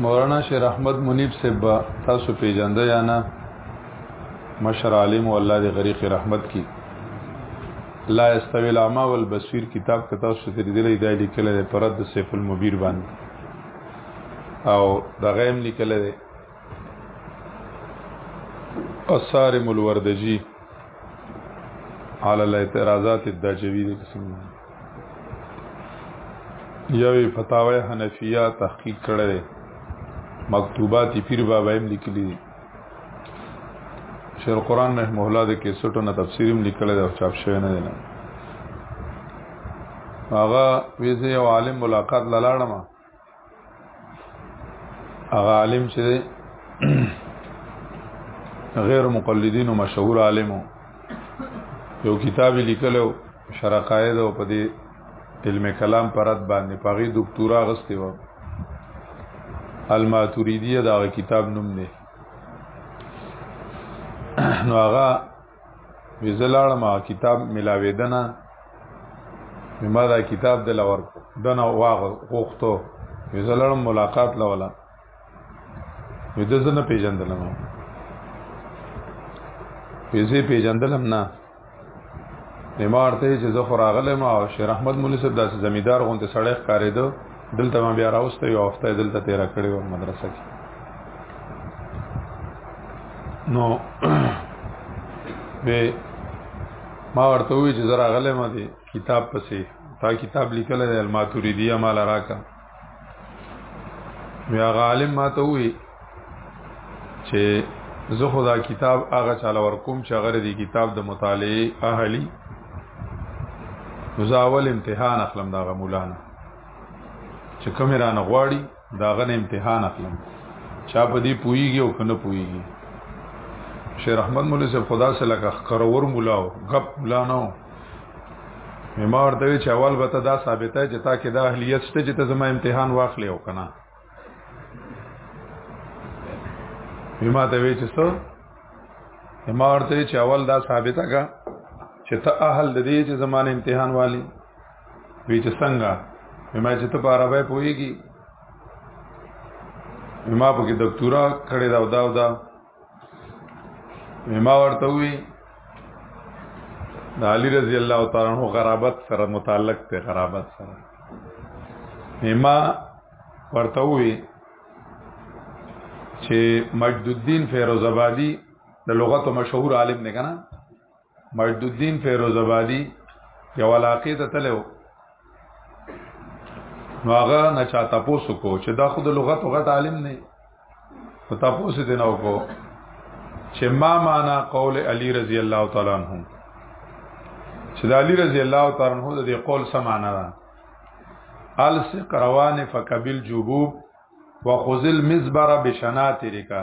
مولانا شیر احمد منیب صاحب تاسو پیژنده یا نه مشر عالم او الله دې غریق رحمت کی لا استوی العما والبصیر کتاب که تاسو ته دې لري دایلی کله پرد سیف المبیر باندې او دا غیم لیکل دی الصارم الوردجي على الاعتراضات الدجوي دي قسم یوې فتاوی حنفیه تحقیق کړی مکتوبات پیر بابا هم لیکلي شیخ قرآن رحمه الله د کیسټو نه تفسیر هم لیکلی او چاپ شوی نه دی هغه ویزه یو عالم ملاقات لاله هغه عالم چې غیر مقلدین او مشهور عالم یو کتاب لیکلو شرع قاعده او په دې علم کلام پرد باندې پاغي دکتورا غستې و الماتوریدیه دا کتاب نوم دی نو هغه وزلاړه ما کتاب ملاوي دنا ما دا کتاب د لور دنا واغ غوختو وزلاړه ملاقات لولا وې د زنه پیژندلم پیسې پیژندلم نه امارته چې زه خراغلم او شیر احمد مولوی صاحب داسې زمیدار غونته سړی ښکارېدو دلته ما بیا راوسته یو هفته دلته تیر کړی و مدرسه کې نو به ما ورته وی چې زرا غلې ما دي کتاب پسې تا کتاب لیکل دی الماتوریدیه مال راکا بیا غالم ما ته وی چې زه خدا کتاب هغه چاله ورکوم چې هغه دی کتاب د مطالعه اهلی زاول امتحان اخلم دا غمولانه چې کوم را نه غواړي دا غن امتحان اخلم چا په دې پويږي او کنه پويږي شیخ رحمت مولا صاحب خدا سره لکه کرور مولا او غب مولا نه ممار دوی چې اول به ته دا ثابته چې تا کې دا اهلیت شته چې ته زما امتحان واخلې او کنه مما ته وی چې څو ممار ته چې اول دا ثابته کا چې ته اهل د دې چې زمانه امتحان والی وی چې څنګه ما چې ته په عربی پوهیږي ما په کې دکتورا کړې دا او دا او دا ما ورته وی د علی رضی الله تعالی عنہ غرابت سره متعلق ته غرابت سره ما ورته وی چې مجد الدین فیروز آبادی د لغت مشهور عالم نه کنه مجد الدین فیروز آبادی یو علاقې ته تلو نو هغه نه چا تاسو کو چې دا خود لغت او غت عالم نه او تاسو دې نه وکړو چې ما معنا قول علی رضی الله تعالی عنہ چې د علی رضی الله تعالی عنہ د قول سمانه ده السق روان فقبل جبوب وخذل مزبر بشناترکا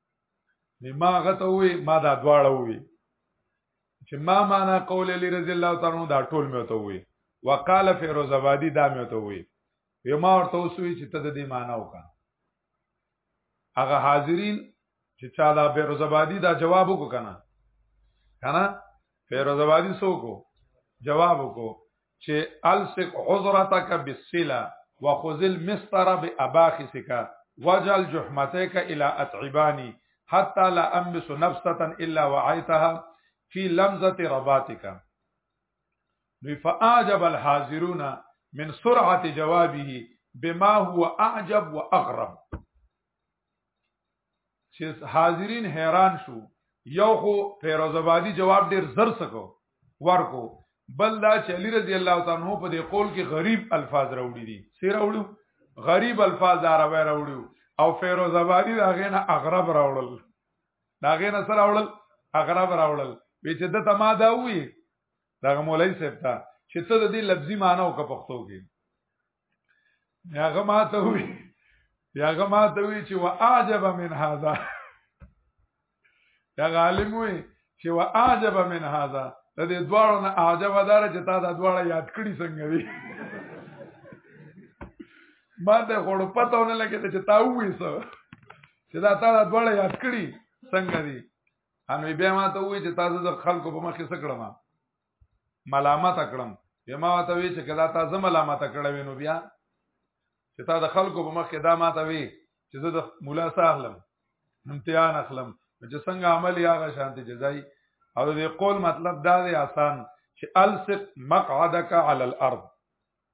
ما غته وې ما دا دواړه وې چې ما معنا قول علی رضی الله تعالی عنہ دا ټول مې ته وې وقال فیروز آبادی دا مې ته وې یو ما ورته وسوي چې ته د دې معنا وکا هغه حاضرین چې چا دا فیروز آبادی دا جواب وکړه کنه فیروز آبادی سو کو جواب وکړو چې السق عذرتک بالسلا وخذ المستر باباخسک وجل جحمتک الى اتعبانی حتا لا امس نفسه الا وعيتها في لمزه رباتك فاعجب الحاضرون من سرعه جوابه بما هو اعجب واغرب چې حاضرین حیران شو یو خو فیروز آبادی جواب ډیر زر سکو ورکو بل دا چې علی رضی الله تعالی عنہ په دې قول کې غریب الفاظ راوړي دي سیر راوړو غریب الفاظ دا راوړو او فیروز آبادی دا غینه اغرب راوړل دا غینه سره راوړل اغرب راوړل وی چې د تما دا وی دا مولای صاحب ته چې ته د دې لفظي معنی او په پښتو کې هغه ما ته وی هغه ما ته وی چې واعجب من هذا دا عالم وی چې واعجب من هذا د دې دواړو نه عجب دار چې تا دا دواړه یاد کړی څنګه وی ما ته غوړ پته ونه لګی چې تا وې څه چې دا تا دا دواړه یاد کړی څنګه دی ان بیا ما ته وی چې تاسو د خلکو په مخ کې څه کړم ملامت کړم یما ته وی چې کدا تا زه ملامت کړم نو بیا چې تا د خلکو په مخ کې دا ما ته وی چې زه د مولا ساغلم امتحان اخلم چې څنګه عمل یا غ شانتي جزای او د قول مطلب دا دی آسان چې السق مقعدك على الارض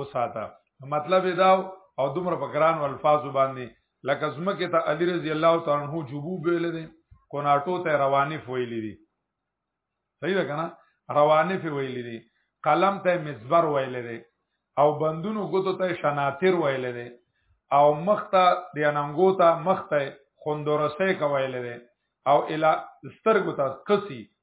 وساته مطلب دا او دومره په ګران الفاظ باندې لکه زمکه ته علی رضی الله تعالی عنہ جبوب ویل دي کوناټو ته رواني فویل دي صحیح ده کنه رواني فویل دي قلم ته مزبر ویل دي او بندونو ګوتو ته شناتر ویل دي او مخته د اننګو ته مخته خوندورسه کویل دي او اله سترګو ته قصي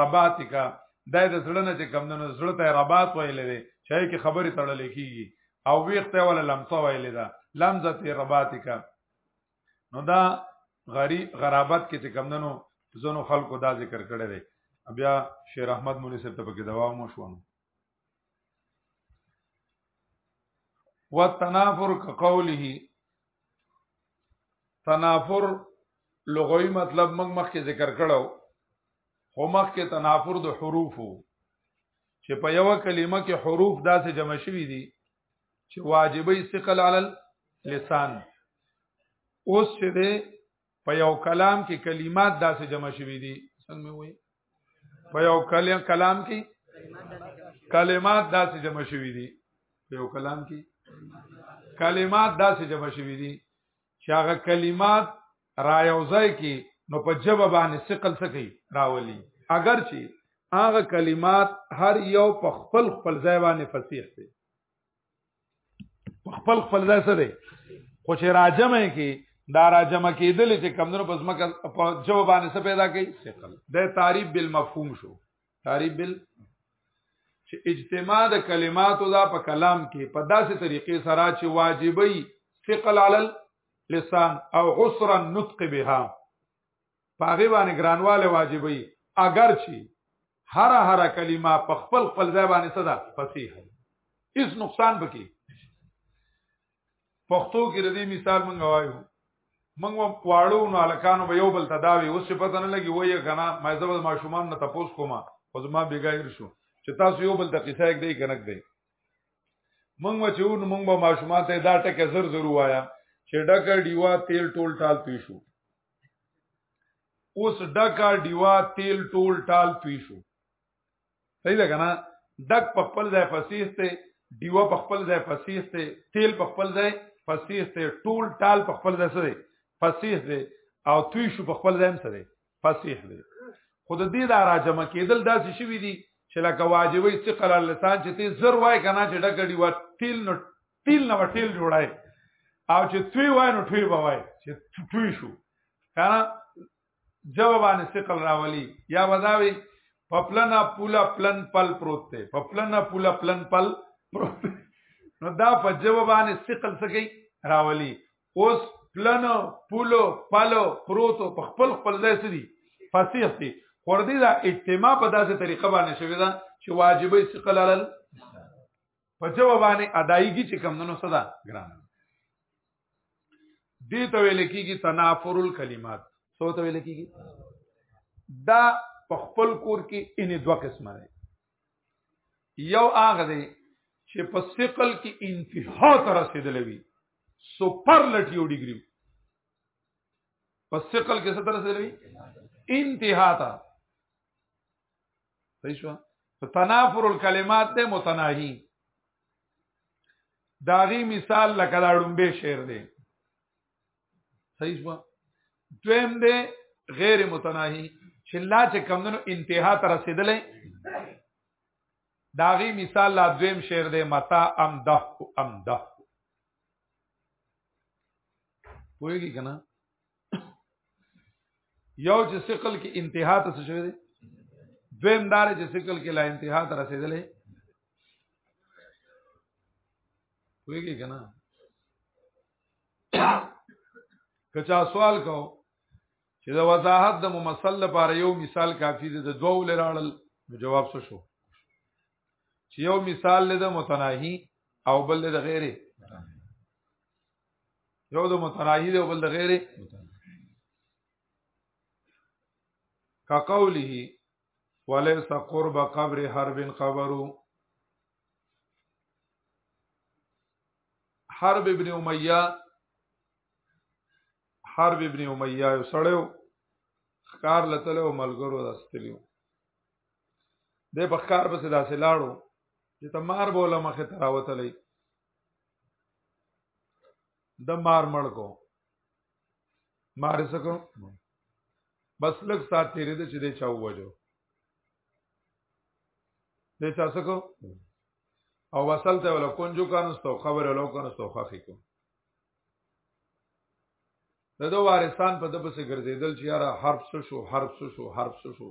ربات کا دا د زړه نه چې کم نه زړه ته ربات ویلې دی چې کې خبرې تړلې کیږي او ویخته ولا لمسه ویلې ده لمزه ته ربات کا نو دا غری غرابت کې چې کم نه نو زونو خلکو دا ذکر کړی دی بیا شیر احمد مولوی صاحب ته پکې دوام وشوم والتنافر كقوله تنافر لغوي مطلب موږ مخکې ذکر کړو خو مخکې تنافر د حروفو چې په یو کلمه کې حروف داسې جمع شوي دي چې واجبې ثقل علی لسان اوس چې دی په یو کلام کې کلمات داسې جمع شوي دي څنګه مې وایي په یو کلام کې کلمات داسې جمع شوي دي په یو کلام کې کلمات داسې جمع شوي دي چې هغه کلمات را یوځای کې نو په جواب باندې ثقل سکی راولي اگر چې هغه کلمات هر یو په خپل خپل ځای باندې فصیح دي خپل خپل ځای سره خو چې راجم کې دا راجم کېدل چې کمونو پس مکه په جواب باندې څه پیدا کوي ثقل د تعریف بالمفهوم شو تعریف بال چې اجتماع د کلماتو دا په کلام کې په داسې طریقې سره چې واجبي ثقل علی اللسان او عسر النطق بها پاغه باندې ګرانواله واجبې اگر چی هر هر کلمه په خپل خپل ځای باندې صدا فصیح هیڅ نقصان بکی پښتو کې د دې مثال مونږ وایو مونږ واړو نو الکانو به یو بل تداوی اوس په پته نه لګي وایي غنا ما زبر ماشومان نه تاسو کومه خو زما بیګایر شو چې تاسو یو بل ته قصه یک دی کنک دی مونږ چې ون مونږ به ماشومان ته دا ټکه زر زر وایا چې ډکه ډیوا تیل ټول ټال پی شو اوس ډکا دیوا تیل ټول ټال توی شو صحیح ده کنه ډک په خپل ځای فسیسته دیوا په خپل ځای فسیسته تیل په خپل ځای فسیسته ټول ټال په خپل ځای سره فسیسته او توی شو په خپل ځای سره فسیح دی خود دې دا راجم کېدل داسې شوی دی چې لکه واجبې ثقل اللسان چې ته زر وای کنه چې ډګړي و تیل نو تیل نه وټیل جوړای او چې توی وای نو توی به وای چې توی شو کنه جواب باندې ثقل راولي یا وداوي په پلنا پولا پلن پل پروت دی په پلنا پولا پلن پل پروت دی نو دا په جواب باندې ثقل سکی راولي اوس پلنو پولو پلو پروتو په خپل خپل ځای سدي فصیح دي خور دې دا اجتماع په داسې طریقه باندې شوی دا چې واجبې ثقل علل په جواب باندې ادایګي چې کم نو صدا ګران دې ته ویل کېږي تنافر الکلمات څه ته ویل کېږي دا په خپل کور کې ان دوه قسمه دی یو هغه دی چې په ثقل کې انتها ته رسیدلې وي سپرلټیو ډیګری په ثقل کې څه ته رسیدلې وي انتها ته پیسو تنافر الکلمات ته متناهی داغي مثال لکه دا ډومبه شعر دی صحیح شو دویم دی غیر متناهی چې لا چې کمونو انتها ته رسیدلې داغي مثال لا دویم شعر دی متا ام ده ام ده پوهیږي کنه یو چې ثقل کې انتها ته څه شوی دی دویم دار چې ثقل کې لا انتها ته رسیدلې ویږي کنه کچا سوال کو چې د وضاحت د ممثل لپاره یو مثال کافی دی د دوو لراړل جواب څه شو چې یو مثال له متناهي او بل له غیره یو د متناهی دی او بل د غیر کا قوله وليس قرب قبر حرب قبر حرب ابن امیہ حرب ابن امیہ یو سړیو خکار لتلو ملګرو دستلیو د بخکار پس داسې لاړو چې تمار بوله مخه تراوتلې د مار مړ کو مار سکو بس لږ سات تیرې د چې د چا وجو د چا سکو او وصل ته ولا کنجو کانستو خبر له کانستو خخې کو د دو وارثان په دپسې ګرځیدل چې یاره حرف څه شو حرف څه شو حرف څه شو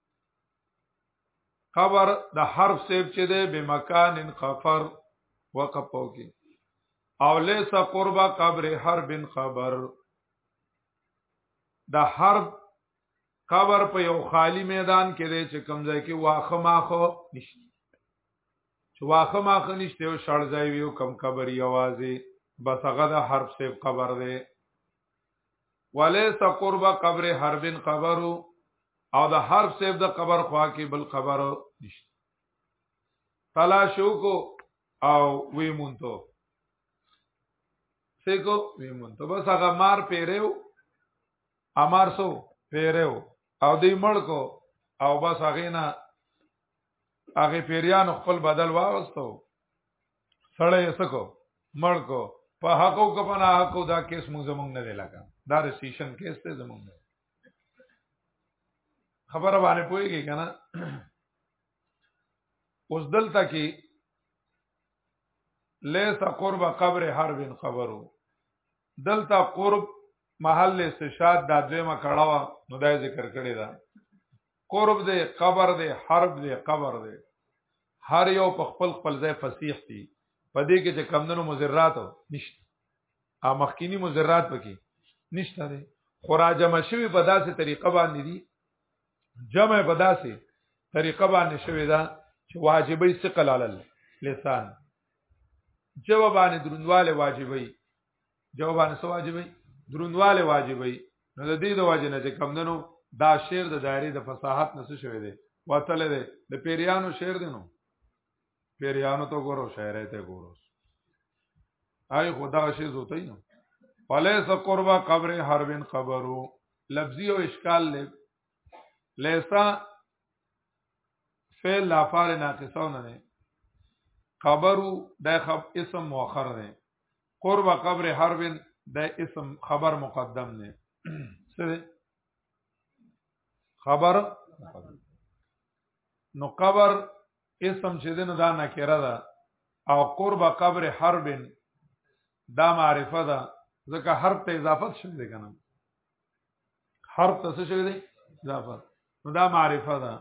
قبر د حرف سیب چې ده به مکان قفر وقف پوکي او ليس قرب قبر حرب خبر د حرب قبر په یو خالی میدان کې دی چې کمځای کې واخه ماخه نشته چې واخه ماخه نشته او شړځای ویو کم قبر یوازې بس هغه د حرب سیب قبر دی وليس قرب قبر حرب قبر او د حرب سیب د قبر خوا کې بل قبر نشته تلاشو کو او وی مونته سیکو وی مونته بس هغه مار پیرو امار سو پیرو او دی مړ کو او بس هغه نه هغه پیریان خپل بدل واغستو سړی یې سکو مړ کو په حقو کو په نه حقو دا کیس موږ زمونږ نه دی لګا دا رسیشن کیس ته زمونږ نه خبره باندې پويږي کنه اوس دلته کې ليس قرب قبر حرب خبرو دلته قرب محل استشهاد دا دویمه کړهوا نو دا ذکر کړی دا قرب دی قبر دی حرب دی قبر دی هر یو په خپل خپل ځای فصیح دی په دې کې چې کمندونو مزرات نشته ا مخکینی مزرات پکې نشته دی خراج مشوي په داسې طریقه باندې دي جمع په داسې طریقه باندې شوی دا چې واجبې ثقل علی لسان جوابانه دروندواله واجبې جوابانه سو واجبې دروندواله واجبې نو د دې د واجب نه چې کم دنو دا شعر د دایره د فصاحت نس شوی دی وتل دی د پیریانو شعر دی نو پیریانو ته ګورو شعر ته ګورو آی خدا شی زوتای نو فلیس قربا قبر حربن خبرو لفظی او اشکال له لیسا فعل لافار ناقصونه نه خبرو د خب اسم مؤخر نه قرب قبر حرب د اسم خبر مقدم نه سره خبر نو قبر اسم چې دنه دا نکره ده او قرب قبر حرب دا معرفه ده ځکه حرب ته اضافه شوی دی کنه حرب ته څه شوی دی اضافه نو دا معرفه ده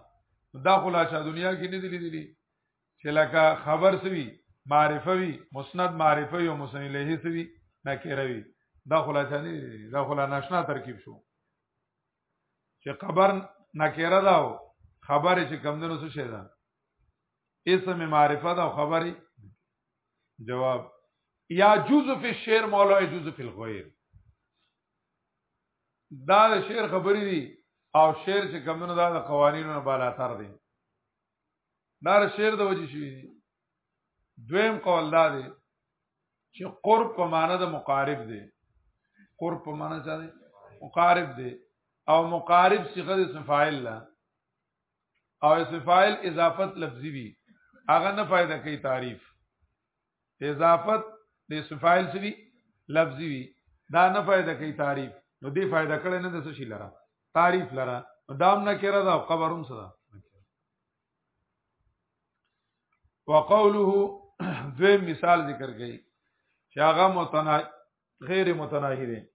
دا خلا چې دنیا کې نه دي لیدلي چې لکه خبر سوي معرفه وي مسند معرفه او مسند الیه سوي نکره وي دا خلاصه نه دا خلا ناشنا ترکیب شو چې خبر نکره دا او خبره چې کمندونو څه شي دا اسم معرفه دا خبري جواب یا جزء فی الشعر مولا جزء فی الغیر دا شعر خبري دي او شعر چې کمونو دا د قوانینو نه بالا تر دي دا شعر د وجې شوی دی دویم قول دا دی چې قرب په معنا د مقارب دی قرب په معنا څه دی مقارب دی او مقارب صيغه د اسم فاعل لا او اسم فاعل اضافت لفظي وي هغه نه فائدہ کوي تعریف اضافت د اسم فاعل سوي لفظي وي دا نه فائدہ کوي تعریف نو دی فائدہ کړي نه د څه شي لره تعریف لره دام نه کړه دا خبروم صدا وقوله دوی مثال ذکر کړي چې هغه متنا غیر متناهی دی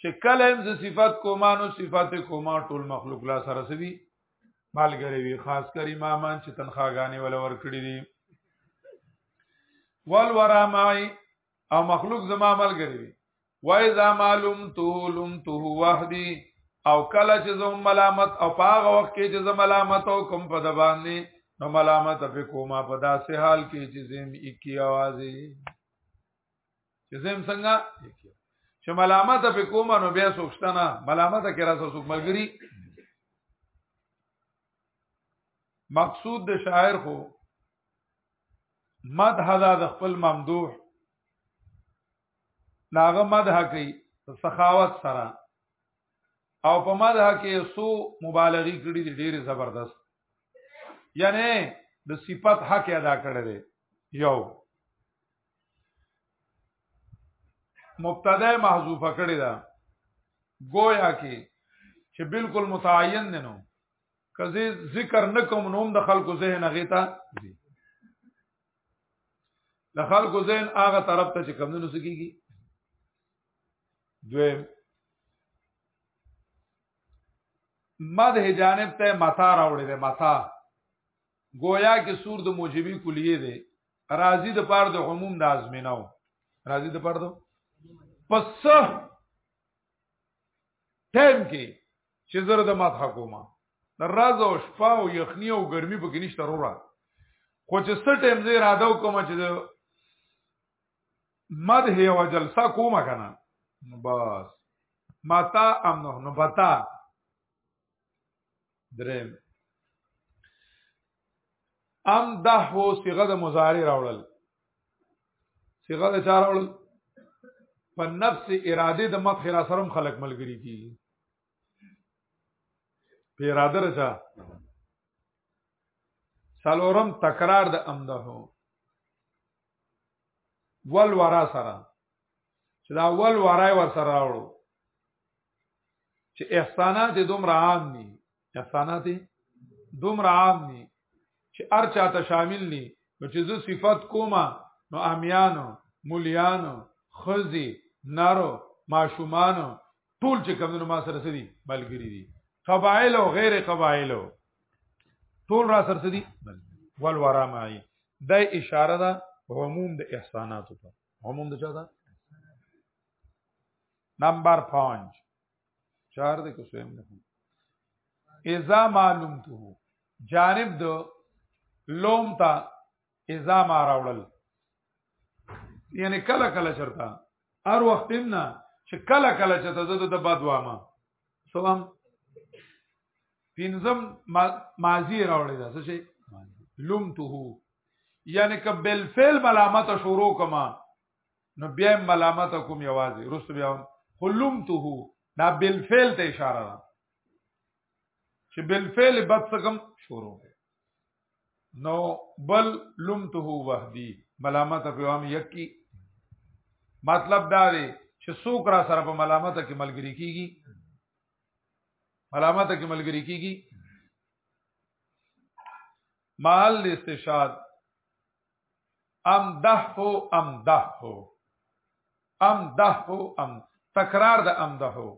چې کله هم ز صفات کوما نو صفات کوما ټول مخلوق لا سره سوي مالګری وی خاص کر امامان چې تنخواګانې ولا ورکړي دي ول ورا مای او مخلوق زما ملګری وی وای ذا معلوم تو لم تو وحدی او کله چې زم ملامت او پاغه وخت کې چې زم ملامت او کوم په د باندې نو ملامت په کومه په داسې حال کې چې زم 21 اوازې چې زم څنګه چې ملامت په کوم نو بیا سوچتنه ملامت کې راځو څوک ملګری مقصود د شاعر خو مدح دا د خپل ممدوح ناغه مدح کوي سخاوت سره او په مدح کې سو مبالغي کړي دي ډېر زبردست یعنی د صفت حق ادا کړی دی یو مبتدا محذوفه کړی دا گویا کې چې بالکل متعین نه نو کزه ذکر نکوم نوم د خلکو ذهن غیتا دي د خلکو ذهن هغه طرف ته چې کمونو سکیږي دویم مده جانب ته متا راوړي ده متا گویا کې سور د موجبی کلیه ده راضی د پاره د عموم د ازمنو راضی د پاره دو پس ټیم کې چې زره د مات حکومت د راز او شپه او یخنی او ګرمي په کې نشته وروړه خو چې ست ټیم زه اراده وکم چې مده یو جلسه کومه کنه بس متا امنه نو بتا درم ام دحو صيغه د مضارع راوړل صيغه د چار راوړل په نفس اراده د مخ را سره خلق ملګری کی په اراده رچا سلورم تکرار د امده ول ورا سره چې دا ول ورای ور سره راوړو چې احسانات دومره عام دي احسانات دومره عام دي چې هر چاته شامل دي نو چې زه صفات کومه نو امیانو مولیانو خزي نارو ماشومانو ټول چې کمونو ما سره سدي ملګری دي قبایل او غیر قبایل ټول را سره سدي ول ورا مای د اشاره ده عموم د احساناتو ته عموم د چا ده نمبر 5 چار دې کو سویم نه اذا معلومته جانب دو لوم تا اذا ما راوړل یعنی کله کله چرتا هر وخت نه چې کله کله چې ته د بد وامه سوام پینزم ماضی راوړی دا څه شي لومته یعنی کبل فعل ملامت شروع کما نو بیا ملامت کوم یوازې رست بیا خلمته دا بالفعل ته اشاره ده چې بالفعل بد څنګه شروع دی نو بل لمته وحدی ملامت په وام یکی مطلب دا دی چې څوک را سره په ملامت کې ملګری کیږي ملامت کې ملګری کیږي محل استشهاد امدحه امدحه امدحه ام تکرار د امدحه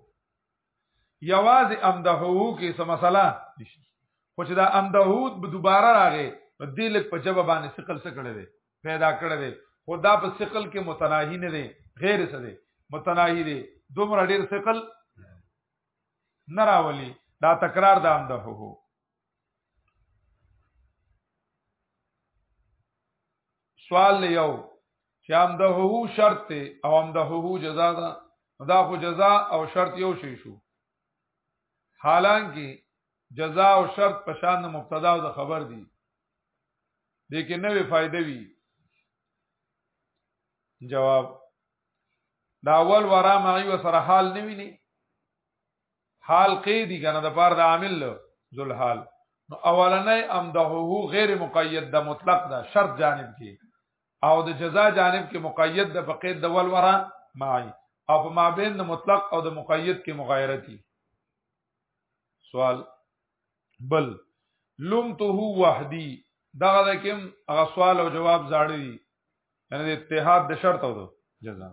یواز امدحه کې څه مسله نشته خو چې دا امدحه به دوباره راغې دې لک په جواب باندې ثقل څه کړی دی پیدا کړی دی خو دا په ثقل کې متناهی نه دی غیر څه دی متناهی دی دومره ډیر ثقل نه راولي دا تکرار د امدحه سوال یو چې امدهو شرط او امدهو جزاء ده دا خو جزاء او شرط یو شی شو حالانکه جزاء او شرط په شان د مبتدا او د خبر دي لیکن نوې فائدې وي جواب دا اول ورا معي وسره حال نه ویني حال کې دي کنه د پاره د عامل ذل حال نو اولنې امدهو غیر مقید د مطلق دا شرط جانب کې او د جزاء جانب کې مقید د بقید د ول ورا معي او په مابین د مطلق او د مقید کې مغایرتي سوال بل لمته وحدی دغه د کوم هغه سوال او جواب زاړی یعنی د اتحاد د شرط او د جزاء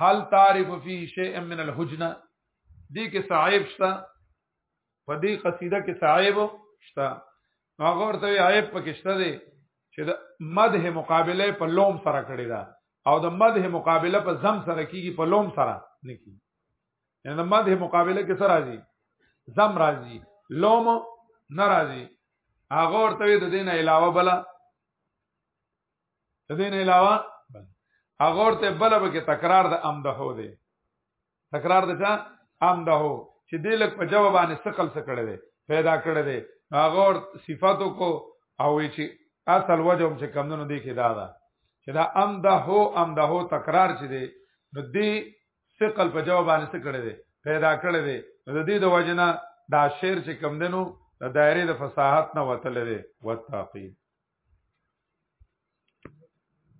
هل تعرف فيه شيء من الحجنه دې کې صاحب شته په دې قصیده کې صاحب شته هغه ورته عیب پکې شته دی چې د مده مقابله په لوم سره کړی دا او د مده مقابله په زم سره کیږي په لوم سره نه کیږي یعنی د مده مقابله کې سره راځي زم راځي لوم ناراضي هغه ورته د دین علاوه بل د دې نه علاوه هغه ورته بل به کې تکرار د امده هو دی تکرار د چا امده هو چې دې لک په جواب باندې ثقل څه کړی دی پیدا کړی دی هغه ور صفاتو کو او چې اصل وجه هم چې کمونو دی کې دا ده چې دا امده هو امده هو تکرار چې دی نو دې ثقل په جواب باندې څه کړی دی پیدا کړی دی نو د دې د وجنه دا شعر چې کم دنو د دایره د فصاحت نه وتل دی وتاقی